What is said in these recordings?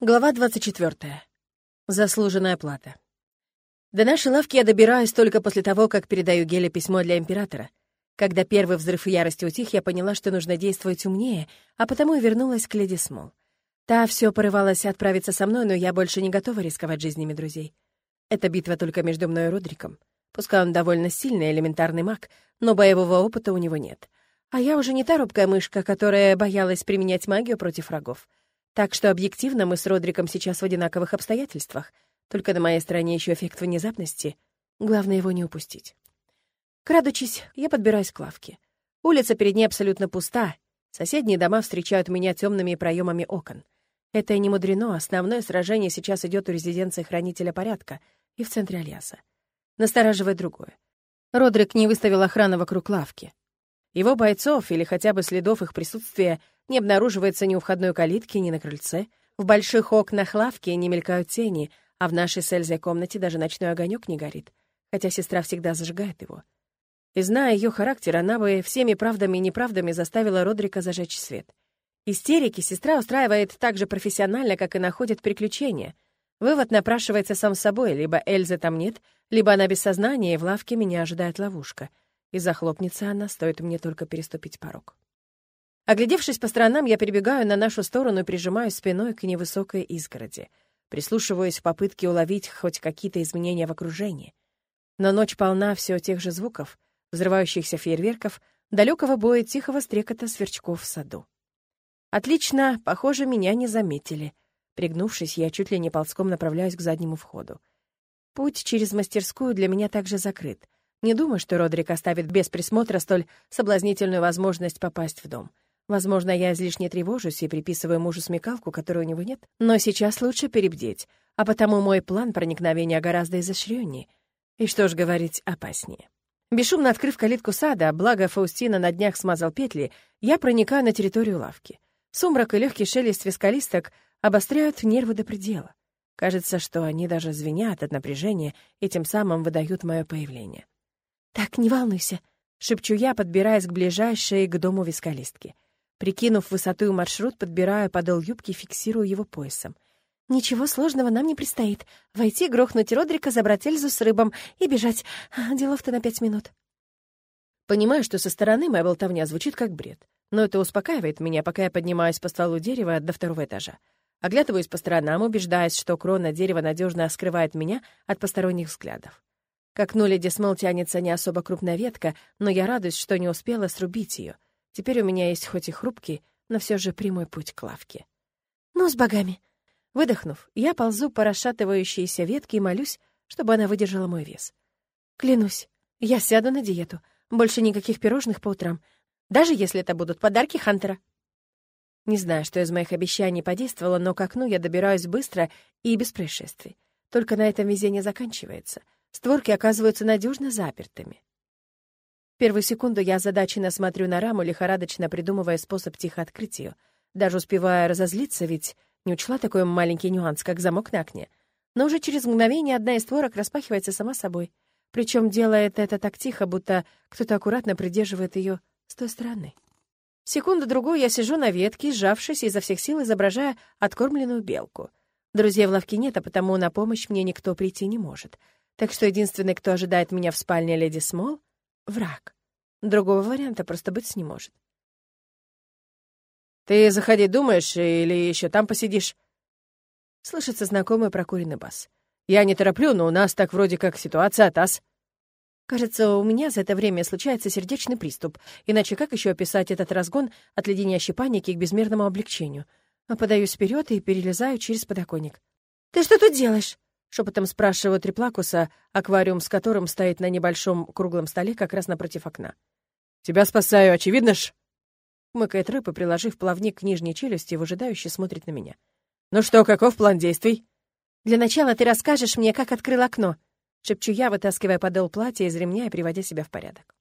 Глава 24. Заслуженная плата. До нашей лавки я добираюсь только после того, как передаю Геле письмо для императора. Когда первый взрыв ярости утих, я поняла, что нужно действовать умнее, а потому и вернулась к леди Смол. Та все порывалась отправиться со мной, но я больше не готова рисковать жизнями друзей. Эта битва только между мной и Родриком. Пускай он довольно сильный элементарный маг, но боевого опыта у него нет. А я уже не та робкая мышка, которая боялась применять магию против врагов. Так что объективно мы с Родриком сейчас в одинаковых обстоятельствах. Только на моей стороне еще эффект внезапности. Главное его не упустить. Крадучись, я подбираюсь к лавке. Улица перед ней абсолютно пуста. Соседние дома встречают меня темными проемами окон. Это и не мудрено, основное сражение сейчас идет у резиденции хранителя порядка и в центре Альяса. Настораживает другое. Родрик не выставил охрану вокруг лавки. Его бойцов или хотя бы следов их присутствия не обнаруживается ни у входной калитки, ни на крыльце. В больших окнах лавки не мелькают тени, а в нашей с Эльзой комнате даже ночной огонек не горит, хотя сестра всегда зажигает его. И зная ее характер, она бы всеми правдами и неправдами заставила Родрика зажечь свет. Истерики сестра устраивает так же профессионально, как и находит приключения. Вывод напрашивается сам собой, либо Эльзы там нет, либо она без сознания, и в лавке меня ожидает ловушка. И захлопнется она, стоит мне только переступить порог. Оглядевшись по сторонам, я перебегаю на нашу сторону и прижимаюсь спиной к невысокой изгороди. Прислушиваюсь в попытке уловить хоть какие-то изменения в окружении. Но ночь полна все тех же звуков, взрывающихся фейерверков, далекого боя тихого стрекота сверчков в саду. Отлично, похоже, меня не заметили. Пригнувшись, я чуть ли не ползком направляюсь к заднему входу. Путь через мастерскую для меня также закрыт. Не думаю, что Родрик оставит без присмотра столь соблазнительную возможность попасть в дом — Возможно, я излишне тревожусь и приписываю мужу смекалку, которой у него нет, но сейчас лучше перебдеть, а потому мой план проникновения гораздо изощреннее. И что ж говорить, опаснее. Бесшумно открыв калитку сада, благо Фаустина на днях смазал петли, я проникаю на территорию лавки. Сумрак и легкий шелест вискалисток обостряют нервы до предела. Кажется, что они даже звенят от напряжения и тем самым выдают мое появление. «Так, не волнуйся», — шепчу я, подбираясь к ближайшей к дому вискалистке. Прикинув высоту и маршрут, подбираю подол юбки и фиксирую его поясом. Ничего сложного нам не предстоит. Войти, грохнуть Родрика, забрать Эльзу с рыбом и бежать. Делов-то на пять минут. Понимаю, что со стороны моя болтовня звучит как бред. Но это успокаивает меня, пока я поднимаюсь по стволу дерева до второго этажа. Оглядываюсь по сторонам, убеждаясь, что крона дерева надежно скрывает меня от посторонних взглядов. К окну леди Смол тянется не особо крупная ветка, но я радуюсь, что не успела срубить ее — Теперь у меня есть хоть и хрупкий, но все же прямой путь к лавке. Ну, с богами. Выдохнув, я ползу по расшатывающейся ветке и молюсь, чтобы она выдержала мой вес. Клянусь, я сяду на диету. Больше никаких пирожных по утрам, даже если это будут подарки Хантера. Не знаю, что из моих обещаний подействовало, но к окну я добираюсь быстро и без происшествий. Только на этом везение заканчивается. Створки оказываются надежно запертыми. Первую секунду я озадаченно смотрю на раму, лихорадочно придумывая способ тихо открыть ее. Даже успевая разозлиться, ведь не учла такой маленький нюанс, как замок на окне. Но уже через мгновение одна из створок распахивается сама собой. Причем делает это так тихо, будто кто-то аккуратно придерживает ее с той стороны. Секунду-другую я сижу на ветке, сжавшись изо всех сил, изображая откормленную белку. Друзей в лавке нет, а потому на помощь мне никто прийти не может. Так что единственный, кто ожидает меня в спальне леди Смол, враг. Другого варианта просто быть не может. «Ты заходи, думаешь, или еще там посидишь?» Слышится знакомый прокуренный бас. «Я не тороплю, но у нас так вроде как ситуация ТАСС». Кажется, у меня за это время случается сердечный приступ, иначе как еще описать этот разгон от леденящей паники к безмерному облегчению? А подаюсь вперед и перелезаю через подоконник. «Ты что тут делаешь?» — шепотом спрашиваю Триплакуса, аквариум с которым стоит на небольшом круглом столе как раз напротив окна. «Тебя спасаю, очевидно ж!» Мыкает рыба, приложив плавник к нижней челюсти, выжидающе смотрит на меня. «Ну что, каков план действий?» «Для начала ты расскажешь мне, как открыл окно», — шепчу я, вытаскивая подол платья из ремня и приводя себя в порядок.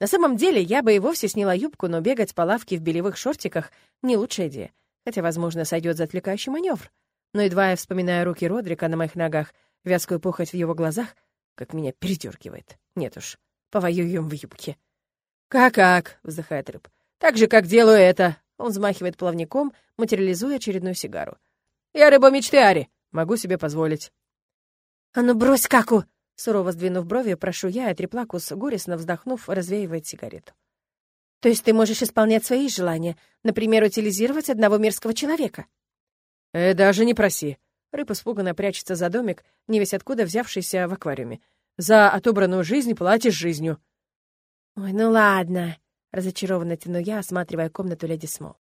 На самом деле, я бы и вовсе сняла юбку, но бегать по лавке в белевых шортиках — не лучшая идея, хотя, возможно, сойдет за отвлекающий маневр но едва я вспоминаю руки Родрика на моих ногах, вязкую похоть в его глазах, как меня передергивает. Нет уж, повоюем в юбке. «Как-как?» — вздыхает рыб. «Так же, как делаю это!» Он взмахивает плавником, материализуя очередную сигару. Я рыба мечты Ари. Могу себе позволить». «А ну брось каку!» Сурово сдвинув брови, прошу я, а Триплакус, горестно вздохнув, развеивает сигарету. «То есть ты можешь исполнять свои желания, например, утилизировать одного мерзкого человека?» «Э, даже не проси». Рыб испуганно прячется за домик, не весь откуда взявшийся в аквариуме. «За отобранную жизнь платишь жизнью». «Ой, ну ладно», — разочарованно тяну я, осматривая комнату леди Смол.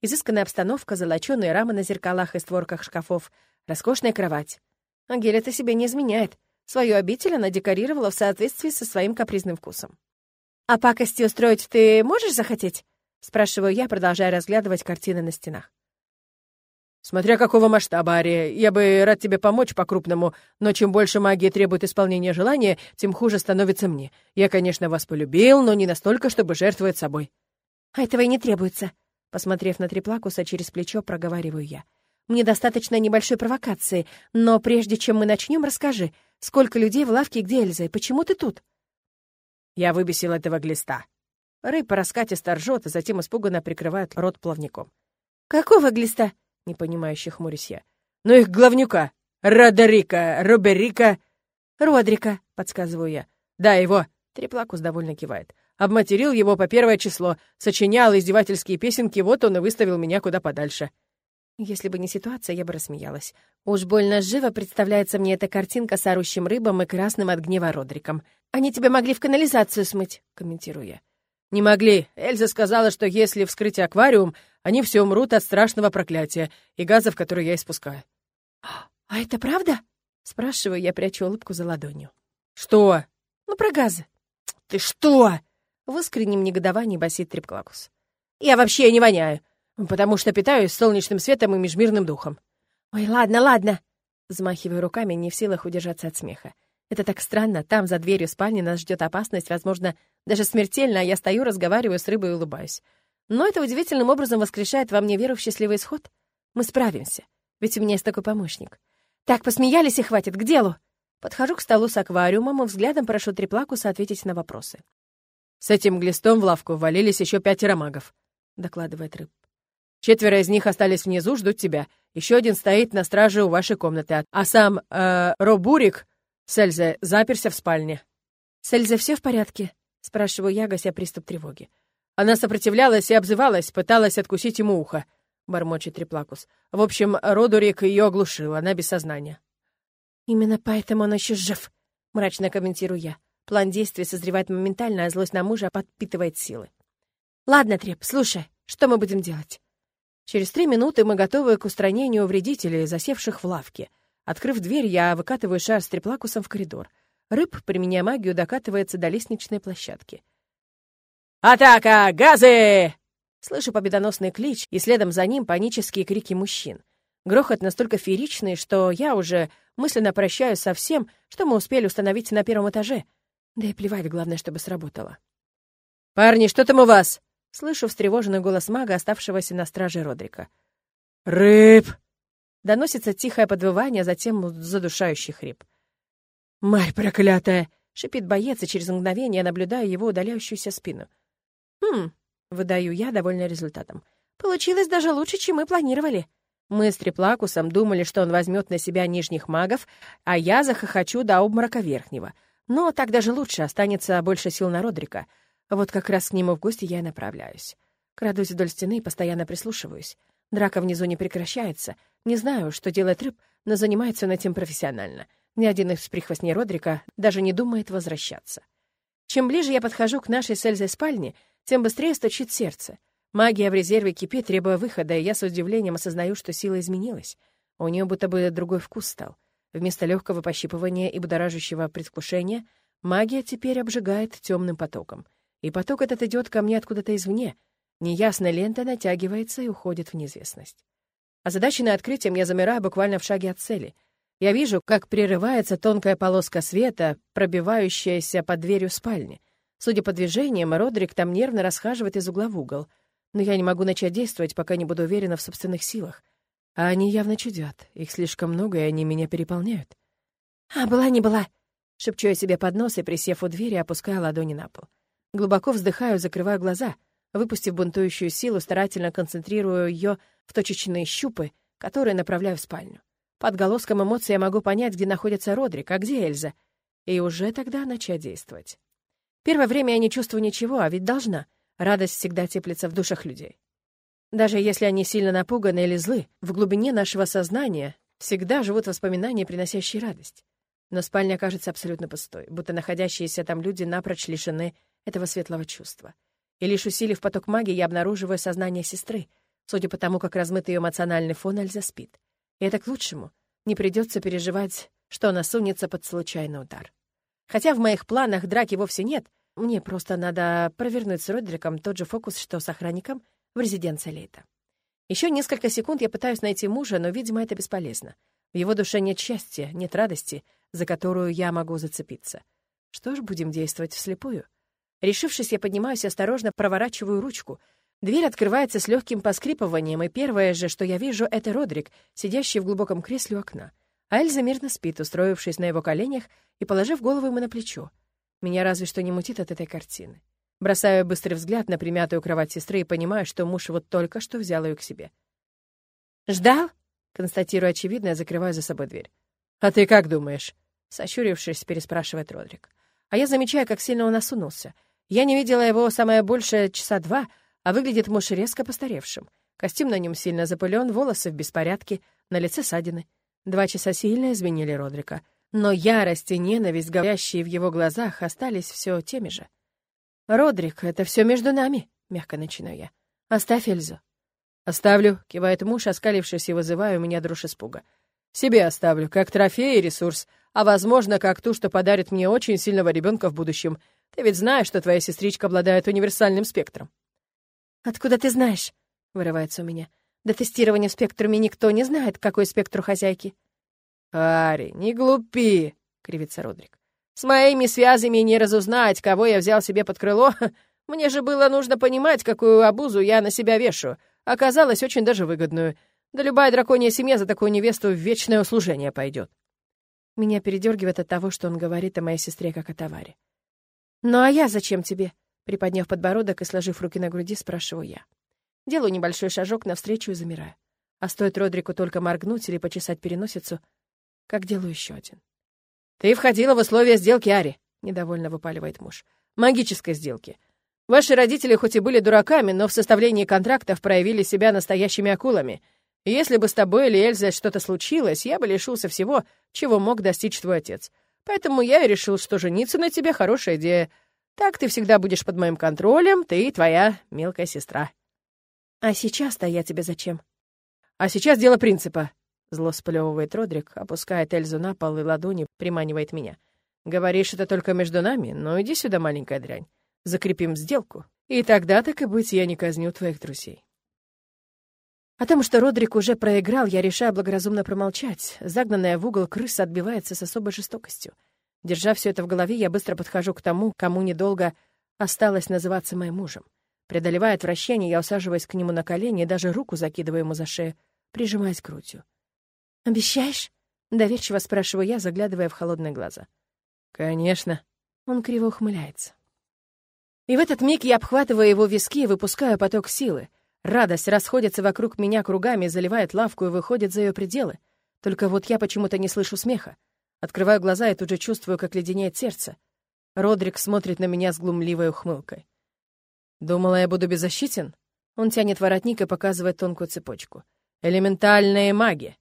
Изысканная обстановка, золоченые рамы на зеркалах и створках шкафов, роскошная кровать. Ангеля-то себе не изменяет. Свою обитель она декорировала в соответствии со своим капризным вкусом. «А пакости устроить ты можешь захотеть?» — спрашиваю я, продолжая разглядывать картины на стенах. «Смотря какого масштаба, Ария. Я бы рад тебе помочь по-крупному, но чем больше магии требует исполнения желания, тем хуже становится мне. Я, конечно, вас полюбил, но не настолько, чтобы жертвовать собой». «А этого и не требуется», — посмотрев на Триплакуса через плечо, проговариваю я. «Мне достаточно небольшой провокации, но прежде чем мы начнем, расскажи, Сколько людей в лавке, где Эльза, и почему ты тут?» «Я выбесил этого глиста». По раскатисто ржет, а затем испуганно прикрывает рот плавником. «Какого глиста?» — непонимающе хмурюсь я. «Ну их главнюка. Родерика, Роберика...» «Родрика», — подсказываю я. «Да, его». Треплакус довольно кивает. Обматерил его по первое число, сочинял издевательские песенки, вот он и выставил меня куда подальше. Если бы не ситуация, я бы рассмеялась. Уж больно живо представляется мне эта картинка с орущим рыбом и красным от гнева Родриком. «Они тебя могли в канализацию смыть», — комментирую я. «Не могли. Эльза сказала, что если вскрыть аквариум, они все умрут от страшного проклятия и газов, которые я испускаю». «А это правда?» — спрашиваю я, прячу улыбку за ладонью. «Что?» «Ну, про газы». «Ты что?» — в искреннем негодовании басит Трипклакус. «Я вообще не воняю. «Потому что питаюсь солнечным светом и межмирным духом». «Ой, ладно, ладно!» Взмахиваю руками, не в силах удержаться от смеха. Это так странно. Там, за дверью спальни, нас ждет опасность, возможно, даже смертельно, а я стою, разговариваю с рыбой и улыбаюсь. Но это удивительным образом воскрешает во мне веру в счастливый исход. Мы справимся. Ведь у меня есть такой помощник. Так, посмеялись и хватит, к делу. Подхожу к столу с аквариумом и взглядом прошу Триплакуса ответить на вопросы. «С этим глистом в лавку ввалились еще пятеро магов», — докладывает рыб. Четверо из них остались внизу, ждут тебя. Еще один стоит на страже у вашей комнаты. А сам э, Робурик с Эльзой заперся в спальне». «С Эльзой все в порядке?» — спрашиваю я, гася приступ тревоги. Она сопротивлялась и обзывалась, пыталась откусить ему ухо, — бормочет Триплакус. В общем, Родурик ее оглушил, она без сознания. «Именно поэтому он еще жив», — мрачно комментирую я. План действий созревает моментально, а злость на мужа подпитывает силы. «Ладно, Треп, слушай, что мы будем делать?» Через три минуты мы готовы к устранению вредителей, засевших в лавке. Открыв дверь, я выкатываю шар с триплакусом в коридор. Рыб, применяя магию, докатывается до лестничной площадки. «Атака! Газы!» Слышу победоносный клич, и следом за ним панические крики мужчин. Грохот настолько фееричный, что я уже мысленно прощаюсь со всем, что мы успели установить на первом этаже. Да и плевать, главное, чтобы сработало. «Парни, что там у вас?» Слышу встревоженный голос мага, оставшегося на страже Родрика. «Рыб!» Доносится тихое подвывание, затем задушающий хрип. «Марь проклятая!» — шипит боец, и через мгновение наблюдаю его удаляющуюся спину. «Хм...» — выдаю я, довольна результатом. «Получилось даже лучше, чем мы планировали». Мы с Триплакусом думали, что он возьмет на себя нижних магов, а я захохочу до обморока верхнего. Но так даже лучше, останется больше сил на Родрика — вот как раз к нему в гости я и направляюсь. Крадусь вдоль стены и постоянно прислушиваюсь. Драка внизу не прекращается. Не знаю, что делает рыб, но занимается он этим профессионально. Ни один из прихвостней Родрика даже не думает возвращаться. Чем ближе я подхожу к нашей с Эльзой спальне, тем быстрее стучит сердце. Магия в резерве кипит, требуя выхода, и я с удивлением осознаю, что сила изменилась. У нее будто бы другой вкус стал. Вместо легкого пощипывания и будоражащего предвкушения магия теперь обжигает темным потоком — и поток этот идет ко мне откуда-то извне. Неясная лента натягивается и уходит в неизвестность. Озадаченный открытием, я замираю буквально в шаге от цели. Я вижу, как прерывается тонкая полоска света, пробивающаяся под дверью спальни. Судя по движениям, Родрик там нервно расхаживает из угла в угол. Но я не могу начать действовать, пока не буду уверена в собственных силах. А они явно чудят. Их слишком много, и они меня переполняют. «А, была не была!» — шепчу я себе под нос и, присев у двери, опускаю ладони на пол. Глубоко вздыхаю, закрываю глаза. Выпустив бунтующую силу, старательно концентрирую ее в точечные щупы, которые направляю в спальню. Под голоском эмоций я могу понять, где находится Родрик, а где Эльза, и уже тогда начать действовать. Первое время я не чувствую ничего, а ведь должна. Радость всегда теплится в душах людей. Даже если они сильно напуганы или злы, в глубине нашего сознания всегда живут воспоминания, приносящие радость. Но спальня кажется абсолютно пустой, будто находящиеся там люди напрочь лишены этого светлого чувства. И лишь усилив поток магии, я обнаруживаю сознание сестры, судя по тому, как размыт ее эмоциональный фон, Эльза спит. И это к лучшему. Не придется переживать, что она сунется под случайный удар. Хотя в моих планах драки вовсе нет, мне просто надо провернуть с Родриком тот же фокус, что с охранником в резиденции Лейта. Еще несколько секунд я пытаюсь найти мужа, но, видимо, это бесполезно. В его душе нет счастья, нет радости, за которую я могу зацепиться. Что ж, будем действовать вслепую. Решившись, я поднимаюсь и осторожно проворачиваю ручку. Дверь открывается с легким поскрипыванием, и первое же, что я вижу, это Родрик, сидящий в глубоком кресле у окна. А Эльза мирно спит, устроившись на его коленях и положив голову ему на плечо. Меня разве что не мутит от этой картины. Бросаю быстрый взгляд на примятую кровать сестры и понимаю, что муж вот только что взял ее к себе. «Ждал?» — констатирую очевидно, закрываю за собой дверь. «А ты как думаешь?» — сощурившись, переспрашивает Родрик. А я замечаю, как сильно он осунулся. Я не видела его самое большее часа два, а выглядит муж резко постаревшим. Костюм на нем сильно запылен, волосы в беспорядке, на лице ссадины. Два часа сильно изменили Родрика. Но ярость и ненависть, говорящие в его глазах, остались все теми же. «Родрик, это все между нами», — мягко начинаю я. «Оставь Эльзу». «Оставлю», — кивает муж, оскалившись и вызывая у меня дрожь испуга. «Себе оставлю, как трофей и ресурс, а, возможно, как ту, что подарит мне очень сильного ребенка в будущем. Ты ведь знаешь, что твоя сестричка обладает универсальным спектром». «Откуда ты знаешь?» — вырывается у меня. До тестирования в спектруме никто не знает, какой спектр у хозяйки. «Ари, не глупи!» — кривится Родрик. «С моими связями не разузнать, кого я взял себе под крыло. Мне же было нужно понимать, какую обузу я на себя вешу. Оказалось, очень даже выгодную. Да любая драконья семья за такую невесту в вечное услужение пойдет. Меня передергивает от того, что он говорит о моей сестре как о товаре. «Ну а я зачем тебе?» Приподняв подбородок и сложив руки на груди, спрашиваю я. Делаю небольшой шажок навстречу и замираю. А стоит Родрику только моргнуть или почесать переносицу, как делаю еще один. «Ты входила в условия сделки, Ари», — недовольно выпаливает муж. «Магической сделки. Ваши родители хоть и были дураками, но в составлении контрактов проявили себя настоящими акулами. Если бы с тобой или Эльзой что-то случилось, я бы лишился всего, чего мог достичь твой отец. Поэтому я и решил, что жениться на тебе — хорошая идея. Так ты всегда будешь под моим контролем, ты и твоя мелкая сестра». «А сейчас-то я тебе зачем?» «А сейчас дело принципа», — зло сплевывает Родрик, опускает Эльзу на пол и ладони приманивает меня. «Говоришь, это только между нами? Ну, иди сюда, маленькая дрянь. Закрепим сделку, и тогда, так и быть, я не казню твоих друзей». О том, что Родрик уже проиграл, я решаю благоразумно промолчать. Загнанная в угол крыса отбивается с особой жестокостью. Держа все это в голове, я быстро подхожу к тому, кому недолго осталось называться моим мужем. Преодолевая отвращение, я усаживаюсь к нему на колени и даже руку закидываю ему за шею, прижимаясь к грудью. «Обещаешь?» — доверчиво спрашиваю я, заглядывая в холодные глаза. «Конечно». Он криво ухмыляется. И в этот миг я обхватываю его виски и выпускаю поток силы. Радость расходится вокруг меня кругами, заливает лавку и выходит за ее пределы. Только вот я почему-то не слышу смеха. Открываю глаза и тут же чувствую, как леденеет сердце. Родрик смотрит на меня с глумливой ухмылкой. Думала, я буду беззащитен? Он тянет воротник и показывает тонкую цепочку. Элементальная магия.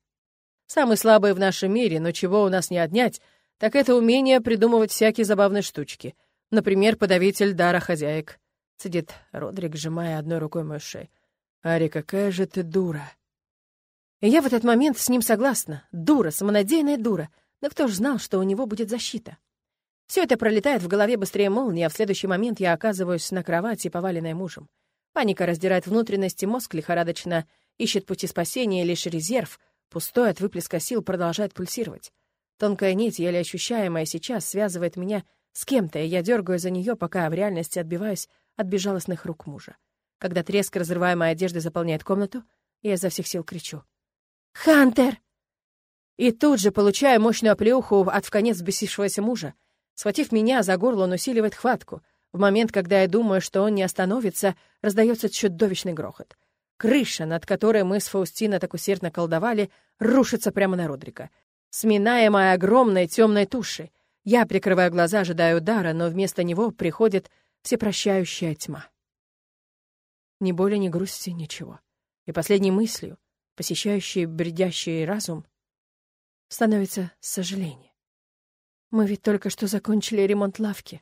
Самый слабый в нашем мире, но чего у нас не отнять, так это умение придумывать всякие забавные штучки. Например, подавитель дара хозяек. Сидит Родрик, сжимая одной рукой мою шею. «Ари, какая же ты дура!» И я в этот момент с ним согласна. Дура, самонадеянная дура. Но кто ж знал, что у него будет защита? Все это пролетает в голове быстрее молнии, а в следующий момент я оказываюсь на кровати, поваленной мужем. Паника раздирает внутренности, мозг лихорадочно ищет пути спасения, лишь резерв, пустой от выплеска сил, продолжает пульсировать. Тонкая нить, еле ощущаемая сейчас, связывает меня с кем-то, и я дергаю за нее, пока в реальности отбиваюсь от безжалостных рук мужа. Когда треск разрываемой одежды заполняет комнату, я изо всех сил кричу. «Хантер!» И тут же получаю мощную оплеуху от вконец взбесившегося мужа. Схватив меня за горло, он усиливает хватку. В момент, когда я думаю, что он не остановится, раздается чудовищный грохот. Крыша, над которой мы с Фаустино так усердно колдовали, рушится прямо на Родрика, сминаемая огромной темной тушей. Я прикрываю глаза, ожидая удара, но вместо него приходит всепрощающая тьма. Ни боли, ни грусти, ничего. И последней мыслью, посещающей бредящий разум, становится сожаление. Мы ведь только что закончили ремонт лавки.